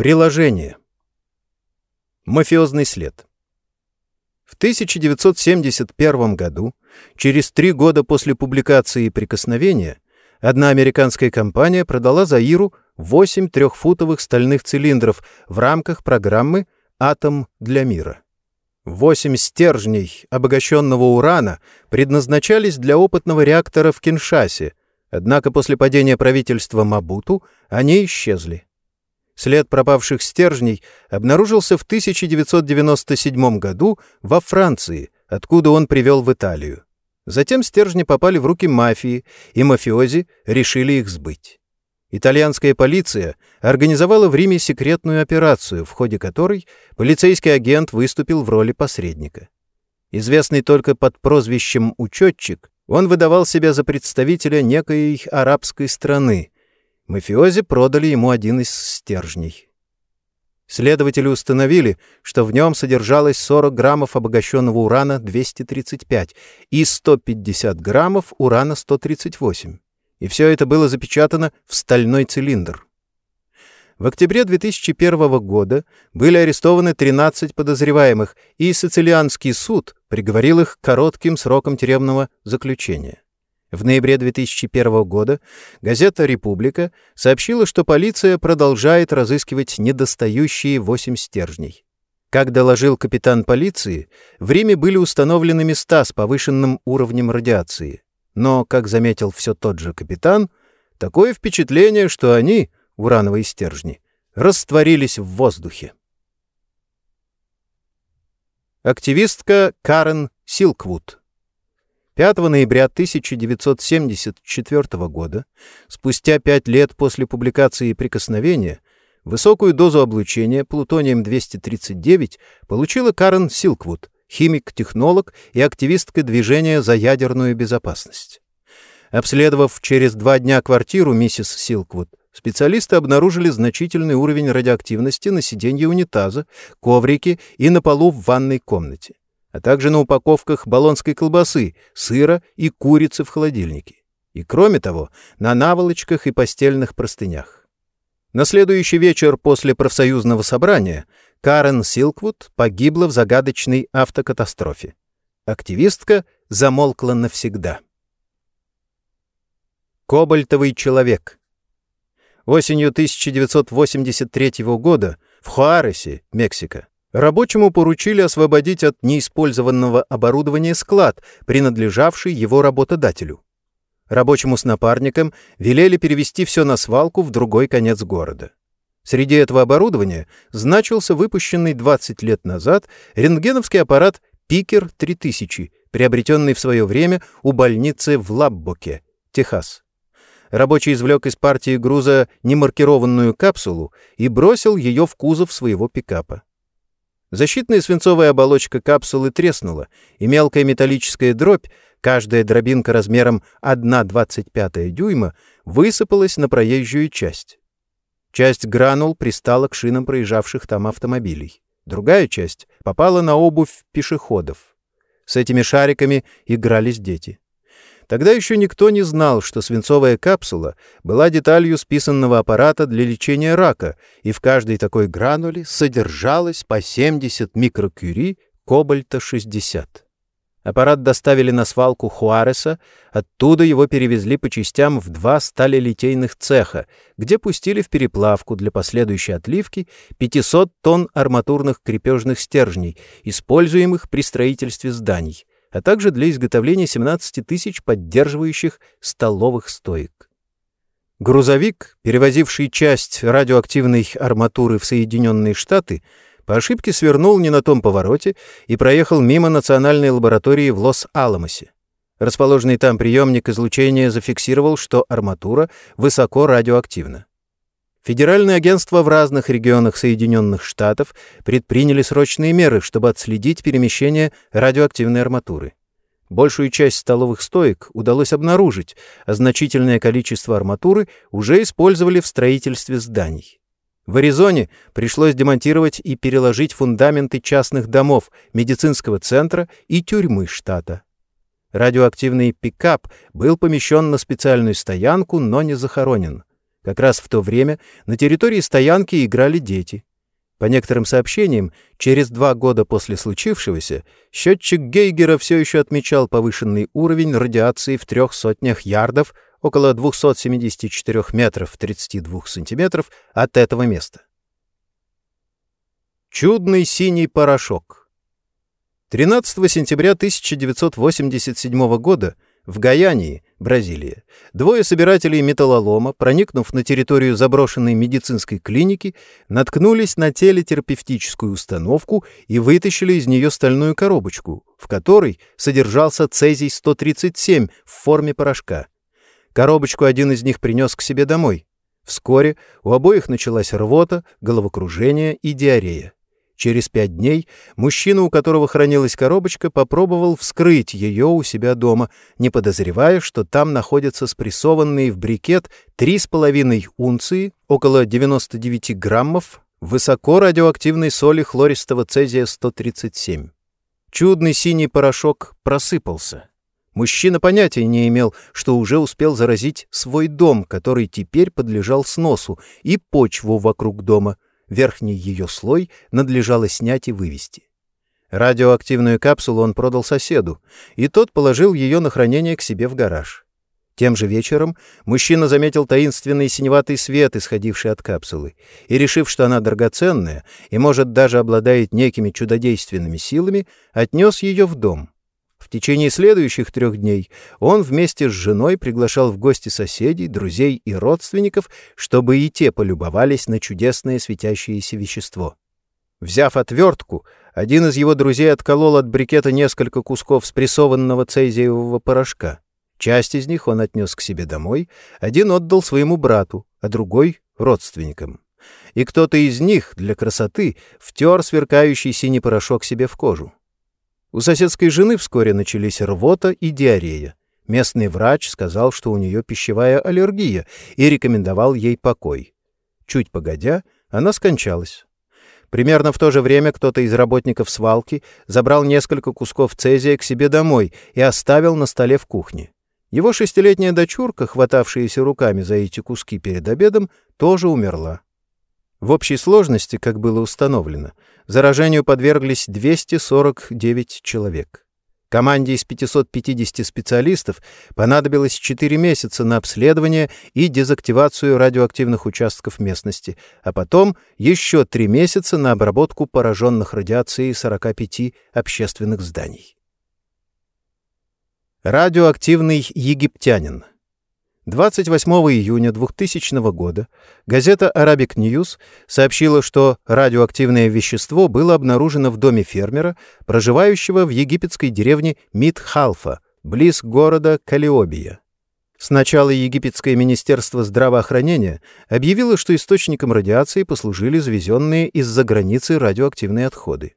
Приложение. Мафиозный след. В 1971 году, через три года после публикации «Прикосновения», одна американская компания продала Заиру 8 трехфутовых стальных цилиндров в рамках программы «Атом для мира». Восемь стержней обогащенного урана предназначались для опытного реактора в Киншасе, однако после падения правительства Мабуту они исчезли. След пропавших стержней обнаружился в 1997 году во Франции, откуда он привел в Италию. Затем стержни попали в руки мафии, и мафиози решили их сбыть. Итальянская полиция организовала в Риме секретную операцию, в ходе которой полицейский агент выступил в роли посредника. Известный только под прозвищем «учетчик», он выдавал себя за представителя некой арабской страны. Мафиози продали ему один из стержней. Следователи установили, что в нем содержалось 40 граммов обогащенного урана-235 и 150 граммов урана-138 и все это было запечатано в стальной цилиндр. В октябре 2001 года были арестованы 13 подозреваемых, и Сицилианский суд приговорил их к коротким срокам тюремного заключения. В ноябре 2001 года газета «Република» сообщила, что полиция продолжает разыскивать недостающие восемь стержней. Как доложил капитан полиции, в Риме были установлены места с повышенным уровнем радиации. Но, как заметил все тот же капитан, такое впечатление, что они, урановые стержни, растворились в воздухе. Активистка Карен Силквуд 5 ноября 1974 года, спустя пять лет после публикации «Прикосновения», высокую дозу облучения плутонием-239 получила Карен Силквуд, химик-технолог и активистка движения за ядерную безопасность. Обследовав через два дня квартиру миссис Силквуд, специалисты обнаружили значительный уровень радиоактивности на сиденье унитаза, коврике и на полу в ванной комнате, а также на упаковках болонской колбасы, сыра и курицы в холодильнике. И, кроме того, на наволочках и постельных простынях. На следующий вечер после профсоюзного собрания Карен Силквуд погибла в загадочной автокатастрофе. Активистка замолкла навсегда. Кобальтовый человек. Осенью 1983 года в Хуаресе, Мексика, рабочему поручили освободить от неиспользованного оборудования склад, принадлежавший его работодателю. Рабочему с напарником велели перевести все на свалку в другой конец города. Среди этого оборудования значился выпущенный 20 лет назад рентгеновский аппарат «Пикер 3000», приобретенный в свое время у больницы в Лаббоке, Техас. Рабочий извлек из партии груза немаркированную капсулу и бросил ее в кузов своего пикапа. Защитная свинцовая оболочка капсулы треснула, и мелкая металлическая дробь, каждая дробинка размером 1,25 дюйма, высыпалась на проезжую часть. Часть гранул пристала к шинам проезжавших там автомобилей. Другая часть попала на обувь пешеходов. С этими шариками игрались дети. Тогда еще никто не знал, что свинцовая капсула была деталью списанного аппарата для лечения рака, и в каждой такой грануле содержалось по 70 микрокюри кобальта-60. Аппарат доставили на свалку Хуареса, оттуда его перевезли по частям в два сталелитейных цеха, где пустили в переплавку для последующей отливки 500 тонн арматурных крепежных стержней, используемых при строительстве зданий, а также для изготовления 17 тысяч поддерживающих столовых стоек. Грузовик, перевозивший часть радиоактивной арматуры в Соединенные Штаты, по ошибке свернул не на том повороте и проехал мимо национальной лаборатории в Лос-Аламосе. Расположенный там приемник излучения зафиксировал, что арматура высоко радиоактивна. Федеральные агентства в разных регионах Соединенных Штатов предприняли срочные меры, чтобы отследить перемещение радиоактивной арматуры. Большую часть столовых стоек удалось обнаружить, а значительное количество арматуры уже использовали в строительстве зданий. В Аризоне пришлось демонтировать и переложить фундаменты частных домов, медицинского центра и тюрьмы штата. Радиоактивный пикап был помещен на специальную стоянку, но не захоронен. Как раз в то время на территории стоянки играли дети. По некоторым сообщениям, через два года после случившегося счетчик Гейгера все еще отмечал повышенный уровень радиации в трех сотнях ярдов, около 274 метров 32 сантиметров от этого места. Чудный синий порошок 13 сентября 1987 года в Гаяне, Бразилия, двое собирателей металлолома, проникнув на территорию заброшенной медицинской клиники, наткнулись на телетерапевтическую установку и вытащили из нее стальную коробочку, в которой содержался цезий-137 в форме порошка. Коробочку один из них принес к себе домой. Вскоре у обоих началась рвота, головокружение и диарея. Через пять дней мужчина, у которого хранилась коробочка, попробовал вскрыть ее у себя дома, не подозревая, что там находятся спрессованные в брикет 3,5 унции, около 99 граммов, высоко радиоактивной соли хлористого цезия-137. Чудный синий порошок просыпался. Мужчина понятия не имел, что уже успел заразить свой дом, который теперь подлежал сносу, и почву вокруг дома — Верхний ее слой надлежало снять и вывести. Радиоактивную капсулу он продал соседу, и тот положил ее на хранение к себе в гараж. Тем же вечером мужчина заметил таинственный синеватый свет, исходивший от капсулы, и, решив, что она драгоценная и, может, даже обладает некими чудодейственными силами, отнес ее в дом. В течение следующих трех дней он вместе с женой приглашал в гости соседей, друзей и родственников, чтобы и те полюбовались на чудесное светящееся вещество. Взяв отвертку, один из его друзей отколол от брикета несколько кусков спрессованного цезиевого порошка. Часть из них он отнес к себе домой, один отдал своему брату, а другой — родственникам. И кто-то из них для красоты втер сверкающий синий порошок себе в кожу. У соседской жены вскоре начались рвота и диарея. Местный врач сказал, что у нее пищевая аллергия, и рекомендовал ей покой. Чуть погодя, она скончалась. Примерно в то же время кто-то из работников свалки забрал несколько кусков цезия к себе домой и оставил на столе в кухне. Его шестилетняя дочурка, хватавшаяся руками за эти куски перед обедом, тоже умерла. В общей сложности, как было установлено, заражению подверглись 249 человек. Команде из 550 специалистов понадобилось 4 месяца на обследование и дезактивацию радиоактивных участков местности, а потом еще 3 месяца на обработку пораженных радиацией 45 общественных зданий. Радиоактивный египтянин 28 июня 2000 года газета Arabic News сообщила, что радиоактивное вещество было обнаружено в доме фермера, проживающего в египетской деревне Мидхалфа, близ города Калиобия. Сначала египетское министерство здравоохранения объявило, что источником радиации послужили завезенные из-за границы радиоактивные отходы.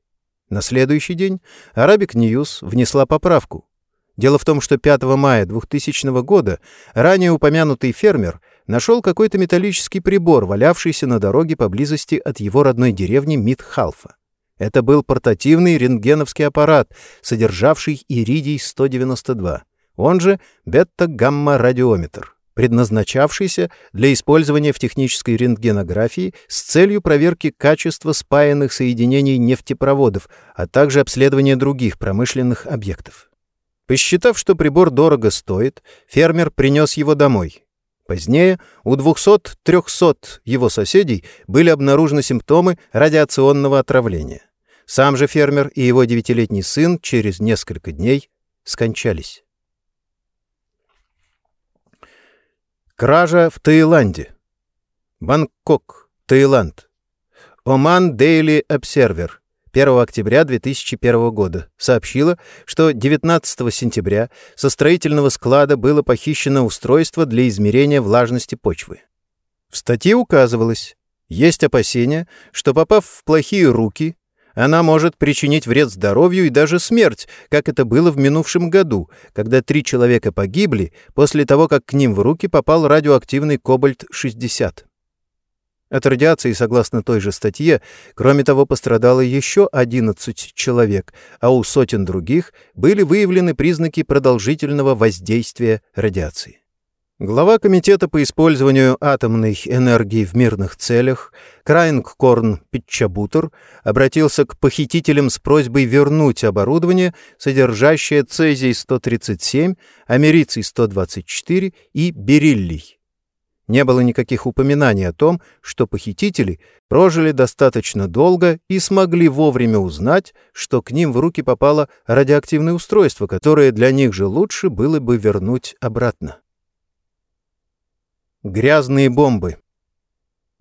На следующий день Arabic News внесла поправку. Дело в том, что 5 мая 2000 года ранее упомянутый фермер нашел какой-то металлический прибор, валявшийся на дороге поблизости от его родной деревни Мидхалфа. Это был портативный рентгеновский аппарат, содержавший иридий-192, он же бета-гамма-радиометр, предназначавшийся для использования в технической рентгенографии с целью проверки качества спаянных соединений нефтепроводов, а также обследования других промышленных объектов. Посчитав, что прибор дорого стоит, фермер принес его домой. Позднее у 200-300 его соседей были обнаружены симптомы радиационного отравления. Сам же фермер и его девятилетний сын через несколько дней скончались. Кража в Таиланде. Бангкок, Таиланд. Оман Дейли Обсервер. 1 октября 2001 года сообщила, что 19 сентября со строительного склада было похищено устройство для измерения влажности почвы. В статье указывалось, есть опасения, что попав в плохие руки, она может причинить вред здоровью и даже смерть, как это было в минувшем году, когда три человека погибли после того, как к ним в руки попал радиоактивный кобальт-60. От радиации, согласно той же статье, кроме того, пострадало еще 11 человек, а у сотен других были выявлены признаки продолжительного воздействия радиации. Глава Комитета по использованию атомной энергии в мирных целях Крайнгкорн Питчабутер обратился к похитителям с просьбой вернуть оборудование, содержащее цезий-137, америций-124 и бериллий. Не было никаких упоминаний о том, что похитители прожили достаточно долго и смогли вовремя узнать, что к ним в руки попало радиоактивное устройство, которое для них же лучше было бы вернуть обратно. Грязные бомбы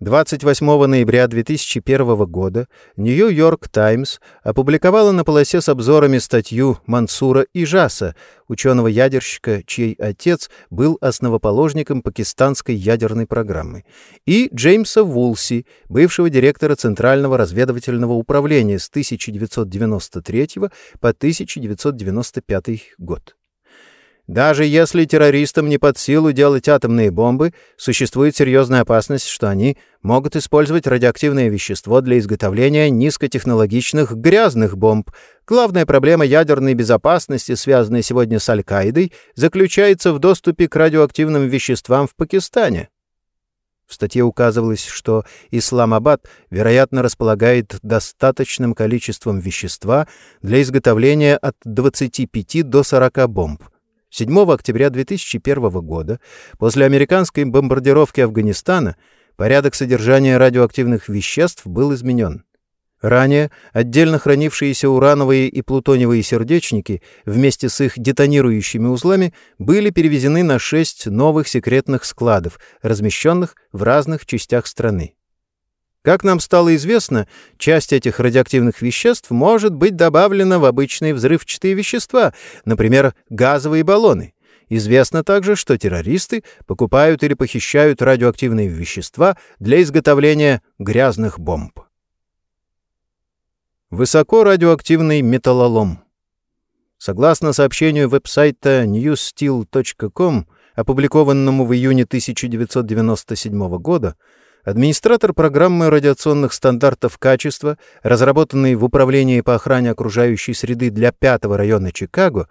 28 ноября 2001 года «Нью-Йорк Таймс» опубликовала на полосе с обзорами статью Мансура Ижаса, ученого-ядерщика, чей отец был основоположником пакистанской ядерной программы, и Джеймса Вулси, бывшего директора Центрального разведывательного управления с 1993 по 1995 год. Даже если террористам не под силу делать атомные бомбы, существует серьезная опасность, что они могут использовать радиоактивное вещество для изготовления низкотехнологичных грязных бомб. Главная проблема ядерной безопасности, связанная сегодня с Аль-Каидой, заключается в доступе к радиоактивным веществам в Пакистане. В статье указывалось, что Исламабад, вероятно, располагает достаточным количеством вещества для изготовления от 25 до 40 бомб. 7 октября 2001 года, после американской бомбардировки Афганистана, порядок содержания радиоактивных веществ был изменен. Ранее отдельно хранившиеся урановые и плутониевые сердечники вместе с их детонирующими узлами были перевезены на шесть новых секретных складов, размещенных в разных частях страны. Как нам стало известно, часть этих радиоактивных веществ может быть добавлена в обычные взрывчатые вещества, например, газовые баллоны. Известно также, что террористы покупают или похищают радиоактивные вещества для изготовления грязных бомб. Высокорадиоактивный металлолом. Согласно сообщению веб-сайта newssteel.com, опубликованному в июне 1997 года, администратор программы радиационных стандартов качества, разработанной в Управлении по охране окружающей среды для пятого района Чикаго,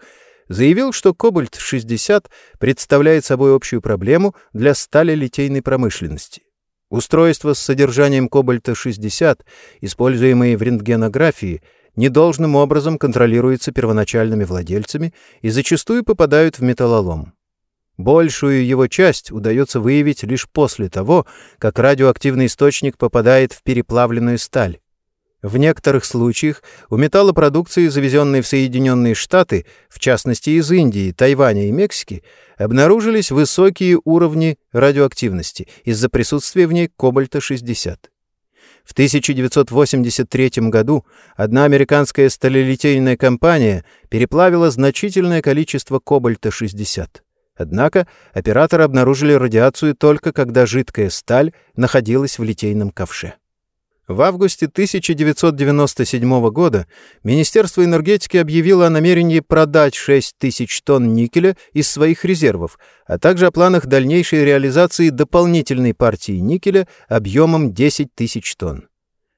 заявил, что кобальт-60 представляет собой общую проблему для сталелитейной промышленности. Устройства с содержанием кобальта-60, используемые в рентгенографии, недолжным образом контролируются первоначальными владельцами и зачастую попадают в металлолом. Большую его часть удается выявить лишь после того, как радиоактивный источник попадает в переплавленную сталь. В некоторых случаях у металлопродукции, завезенной в Соединенные Штаты, в частности из Индии, Тайваня и Мексики, обнаружились высокие уровни радиоактивности из-за присутствия в ней кобальта-60. В 1983 году одна американская сталелитейная компания переплавила значительное количество кобальта-60. Однако операторы обнаружили радиацию только когда жидкая сталь находилась в литейном ковше. В августе 1997 года Министерство энергетики объявило о намерении продать 6 тысяч тонн никеля из своих резервов, а также о планах дальнейшей реализации дополнительной партии никеля объемом 10 тысяч тонн.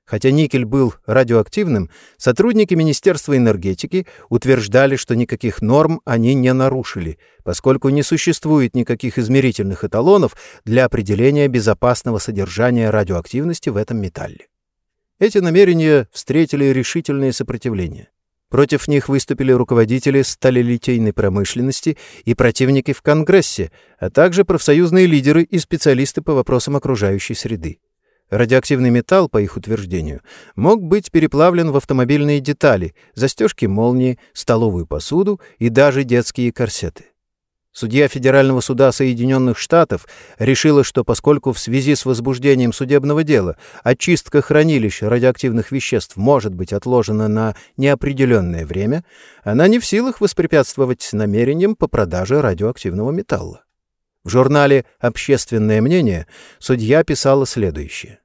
Хотя никель был радиоактивным, сотрудники Министерства энергетики утверждали, что никаких норм они не нарушили, поскольку не существует никаких измерительных эталонов для определения безопасного содержания радиоактивности в этом металле. Эти намерения встретили решительное сопротивление. Против них выступили руководители сталелитейной промышленности и противники в Конгрессе, а также профсоюзные лидеры и специалисты по вопросам окружающей среды. Радиоактивный металл, по их утверждению, мог быть переплавлен в автомобильные детали, застежки молнии, столовую посуду и даже детские корсеты. Судья Федерального суда Соединенных Штатов решила, что поскольку в связи с возбуждением судебного дела очистка хранилищ радиоактивных веществ может быть отложена на неопределенное время, она не в силах воспрепятствовать намерениям по продаже радиоактивного металла. В журнале «Общественное мнение» судья писала следующее.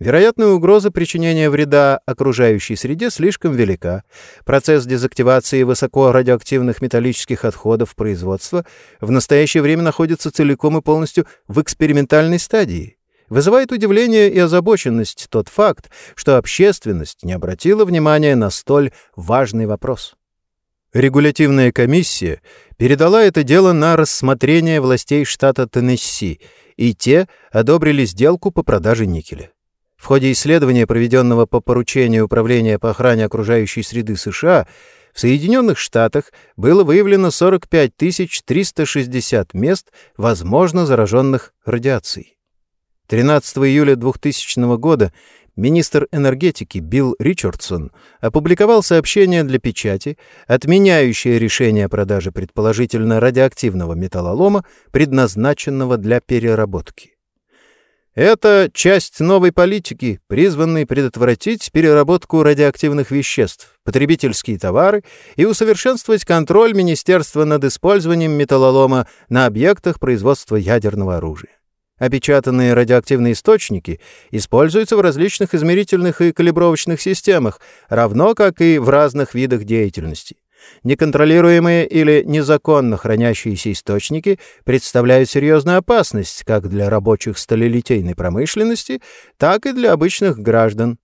Вероятная угроза причинения вреда окружающей среде слишком велика. Процесс дезактивации высокорадиоактивных металлических отходов производства в настоящее время находится целиком и полностью в экспериментальной стадии. Вызывает удивление и озабоченность тот факт, что общественность не обратила внимания на столь важный вопрос. Регулятивная комиссия передала это дело на рассмотрение властей штата Теннесси, и те одобрили сделку по продаже никеля. В ходе исследования, проведенного по поручению Управления по охране окружающей среды США, в Соединенных Штатах было выявлено 45 360 мест, возможно, зараженных радиацией. 13 июля 2000 года министр энергетики Билл Ричардсон опубликовал сообщение для печати, отменяющее решение о продаже предположительно радиоактивного металлолома, предназначенного для переработки. Это часть новой политики, призванной предотвратить переработку радиоактивных веществ, потребительские товары и усовершенствовать контроль Министерства над использованием металлолома на объектах производства ядерного оружия. Опечатанные радиоактивные источники используются в различных измерительных и калибровочных системах, равно как и в разных видах деятельности. Неконтролируемые или незаконно хранящиеся источники представляют серьезную опасность как для рабочих сталелитейной промышленности, так и для обычных граждан.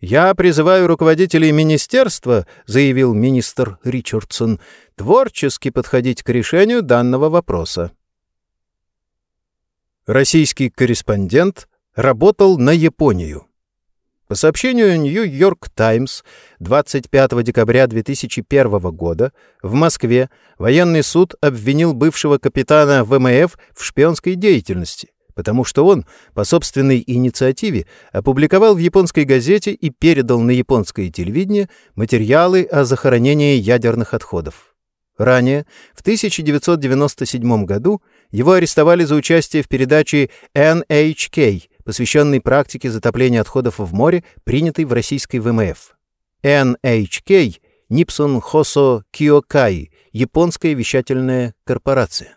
«Я призываю руководителей министерства», — заявил министр Ричардсон, — «творчески подходить к решению данного вопроса». Российский корреспондент работал на Японию. По сообщению Нью-Йорк Таймс 25 декабря 2001 года в Москве военный суд обвинил бывшего капитана ВМФ в шпионской деятельности, потому что он по собственной инициативе опубликовал в японской газете и передал на японское телевидение материалы о захоронении ядерных отходов. Ранее, в 1997 году, его арестовали за участие в передаче NHK, посвященной практике затопления отходов в море, принятой в российской ВМФ. NHK — Нипсон Хосо Киокай, японская вещательная корпорация.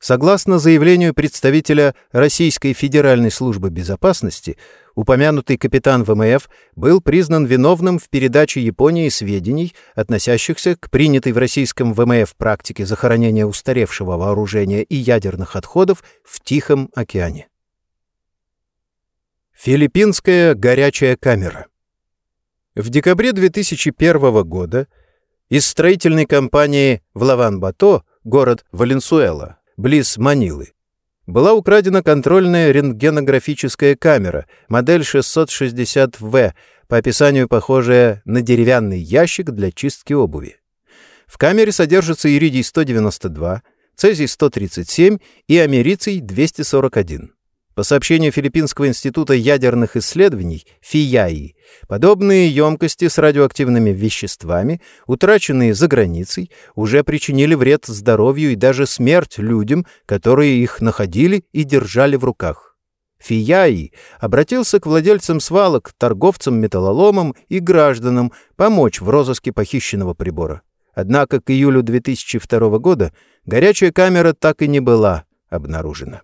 Согласно заявлению представителя Российской Федеральной службы безопасности, упомянутый капитан ВМФ был признан виновным в передаче Японии сведений, относящихся к принятой в российском ВМФ практике захоронения устаревшего вооружения и ядерных отходов в Тихом океане. Филиппинская горячая камера В декабре 2001 года из строительной компании в Лаван-Бато, город Валенсуэла, близ Манилы, была украдена контрольная рентгенографическая камера, модель 660В, по описанию похожая на деревянный ящик для чистки обуви. В камере содержится иридий-192, цезий-137 и америций-241. По сообщению Филиппинского института ядерных исследований ФИЯИ, подобные емкости с радиоактивными веществами, утраченные за границей, уже причинили вред здоровью и даже смерть людям, которые их находили и держали в руках. Фияи обратился к владельцам свалок, торговцам металлоломом и гражданам помочь в розыске похищенного прибора. Однако к июлю 2002 года горячая камера так и не была обнаружена.